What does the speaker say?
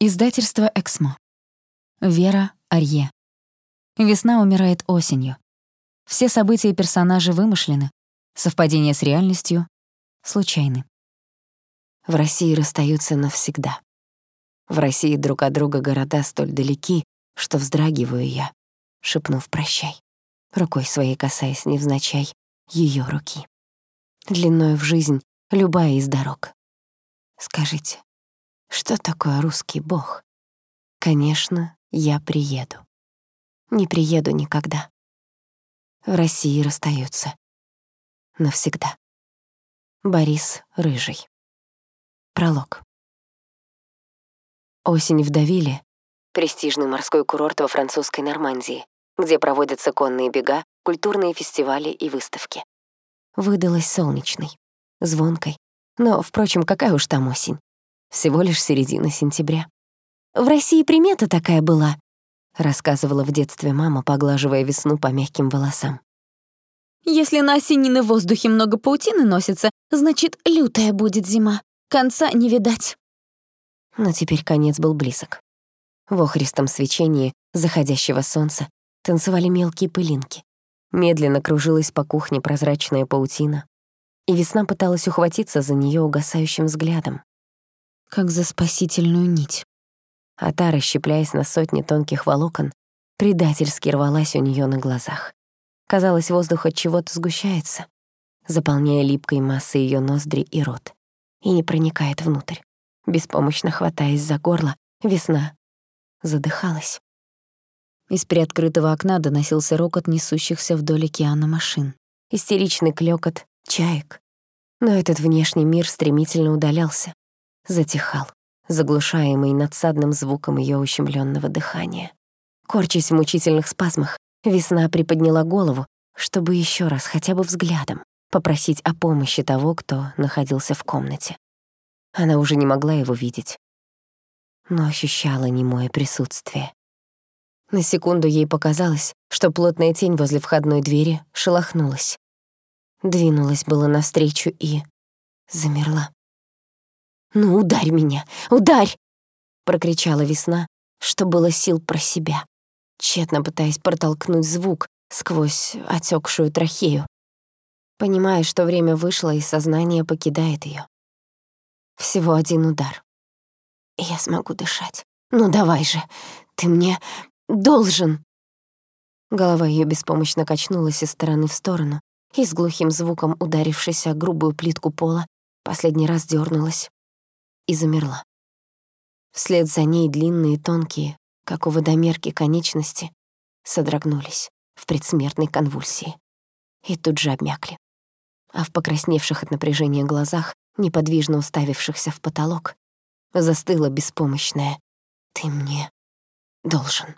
Издательство «Эксмо». Вера Арье. Весна умирает осенью. Все события и персонажи вымышлены, совпадения с реальностью случайны. В России расстаются навсегда. В России друг от друга города столь далеки, что вздрагиваю я, шепнув «прощай», рукой своей касаясь невзначай ее руки. Длиною в жизнь любая из дорог. Скажите, что такое русский бог? Конечно, я приеду. Не приеду никогда. В России расстаются. Навсегда. Борис Рыжий. Пролог. Осень в Давиле — престижный морской курорт во французской Нормандии, где проводятся конные бега, культурные фестивали и выставки. Выдалась солнечной, звонкой. Но, впрочем, какая уж там осень. Всего лишь середина сентября. «В России примета такая была», — рассказывала в детстве мама, поглаживая весну по мягким волосам. «Если на осеннины воздухе много паутины носится, значит, лютая будет зима. Конца не видать». Но теперь конец был близок. В охристом свечении заходящего солнца танцевали мелкие пылинки. Медленно кружилась по кухне прозрачная паутина, и весна пыталась ухватиться за нее угасающим взглядом как за спасительную нить. А та, расщепляясь на сотни тонких волокон, предательски рвалась у нее на глазах. Казалось, воздух от чего-то сгущается, заполняя липкой массой ее ноздри и рот, и не проникает внутрь. Беспомощно хватаясь за горло, весна задыхалась. Из приоткрытого окна доносился рокот несущихся вдоль океана машин, истеричный клёкот чаек. Но этот внешний мир стремительно удалялся, затихал, заглушаемый надсадным звуком ее ущемленного дыхания. Корчась в мучительных спазмах, весна приподняла голову, чтобы еще раз хотя бы взглядом попросить о помощи того, кто находился в комнате. Она уже не могла его видеть, но ощущала немое присутствие. На секунду ей показалось, что плотная тень возле входной двери шелохнулась. Двинулась было навстречу и замерла. «Ну, ударь меня! Ударь!» — прокричала весна, что было сил про себя, тщетно пытаясь протолкнуть звук сквозь отекшую трахею, понимая, что время вышло и сознание покидает ее. Всего один удар. Я смогу дышать. Ну давай же, ты мне должен. Голова ее беспомощно качнулась из стороны в сторону, и с глухим звуком, ударившись о грубую плитку пола, последний раз дернулась и замерла. Вслед за ней длинные тонкие, как у водомерки конечности, содрогнулись в предсмертной конвульсии и тут же обмякли. А в покрасневших от напряжения глазах, неподвижно уставившихся в потолок, застыла беспомощная «Ты мне должен».